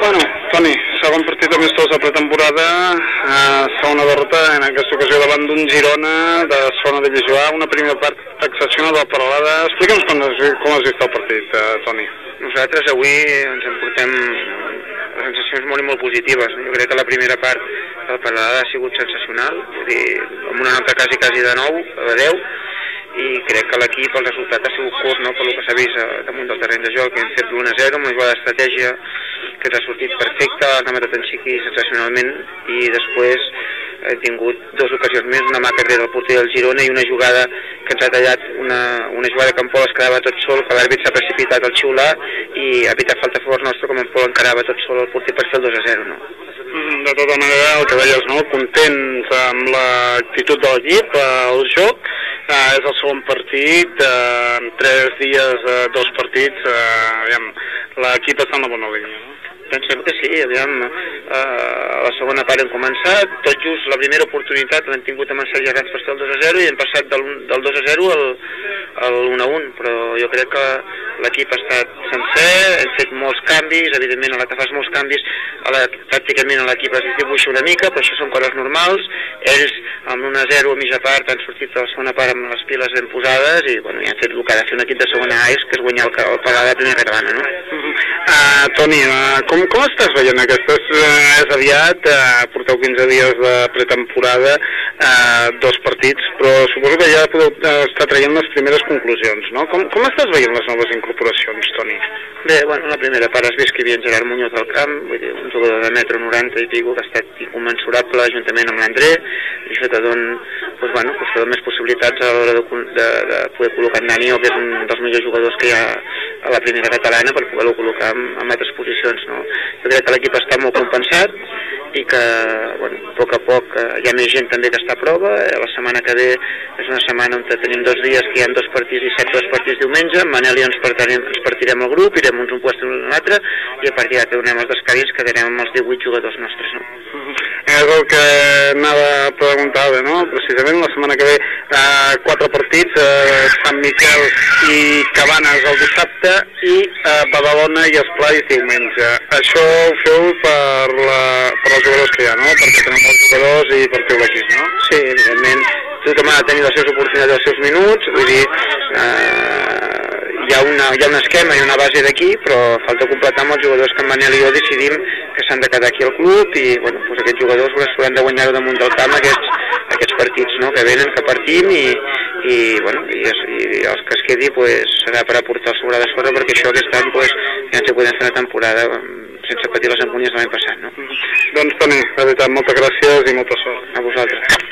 Bueno, Toni, segon partit amistós de pretemporada, eh, segona derrota en aquesta ocasió davant d'un Girona de segona divisió A, una primera part excepcional de la paralada. Explica'ns com com has vist el partit, eh, Toni. Nosaltres avui ens emportem sensacions molt i molt positives. Jo crec que la primera part de la paralada ha sigut sensacional, vull dir, amb una nota quasi, quasi de 9, de 10, i crec que l'equip, el resultat ha sigut curt, no?, pel que s'ha vist eh, damunt del terreny de joc, que hem fet l'1-0 amb una jugada d'estratègia que ens ha sortit perfecta, l'ha matat en xiqui sensacionalment, i després he tingut dues ocasions més, una mà que rere el porter del Girona i una jugada que ens ha tallat, una, una jugada que en Pol es quedava tot sol, que l'àrbit s'ha precipitat al xiular i ha evitat falta favor nostre com en Pol encarava tot sol el porter per fer el 2 a 0, no? Mm, De tota manera, el que deies, no? contents amb l'actitud de l'equip, eh, el joc, eh, és el segon partit, eh, en tres dies, eh, dos partits, eh, aviam, l'equip està en la bona línia, no? Pensem que sí, aviam, eh, la segona part hem començat, tot just la primera oportunitat l'hem tingut amb en Sergi Arrats per el 2 a 0 i hem passat del, del 2 a 0 al, al 1 a 1, però jo crec que l'equip ha estat sencer, hem fet molts canvis, evidentment a la que fas molts canvis, a la, pràcticament a l'equip es distribuïxa una mica, però això són coses normals, ells amb un a 0 a mitja part han sortit a la segona part amb les piles ben posades i bueno, ja han fet el que ha de fer un equip de segona A, que és guanyar el, el pagar de primera catalana, no? Uh, Toni, uh, com, com estàs veient aquestes? Uh, és aviat, uh, porteu 15 dies de pretemporada, uh, dos partits, però suposo que ja podeu uh, estar traient les primeres conclusions, no? Com, com estàs veient les noves incorporacions, Toni? Bé, bueno, la primera part has vist que hi havia Gerard Muñoz al camp, vull dir, un jugador de metro 90 i pico que ha estat incommensurable juntament amb l'André, i això te dona, pues, bueno, pues, te dona més possibilitats a l'hora de, de, de poder col·locar en Dani, que és un dels millors jugadors que hi ha a la primera catalana per poder-lo col·locar en, en altres posicions. No? Jo crec que l'equip està molt compensat i que bueno, a poc a poc eh, hi ha més gent també que està a prova. Eh, La setmana que ve és una setmana on tenim dos dies que hi ha dos partits set dos partits diumenge. Amb Manel i jo ens partirem, ens partirem el grup, irem uns un puesto i un altre i a partir d'aquí donem els descanvis quedarem amb els 18 jugadors nostres. No? És el que anava a preguntar, no? Precisament la setmana que ve eh, quatre partits, eh, Sant Miquel i Cabanes el dissabte i eh, Badalona i Esplais diumenge. Això ho feu per, la, per els jugadors que hi ha, no? Perquè tenen molts jugadors i per fer l'equip, no? Sí, evidentment, tothom ha de tenir les seves oportunitats, els seus minuts, vull dir, eh, hi, ha una, hi ha un esquema i una base d'aquí, però falta completar amb els jugadors que en Manel i jo decidim que s'han de quedar aquí al club i bueno, doncs aquests jugadors s'hauran de guanyar damunt del camp aquests, aquests partits no? que venen, que partim i, i, bueno, i, es, i els que es quedi pues, serà per aportar el sobre de sorra perquè això aquest any pues, ja ens podem fer una temporada mm, sense patir les angúnies de l'any passat. No? Doncs Toni, de veritat, moltes gràcies i molta sort. A vosaltres.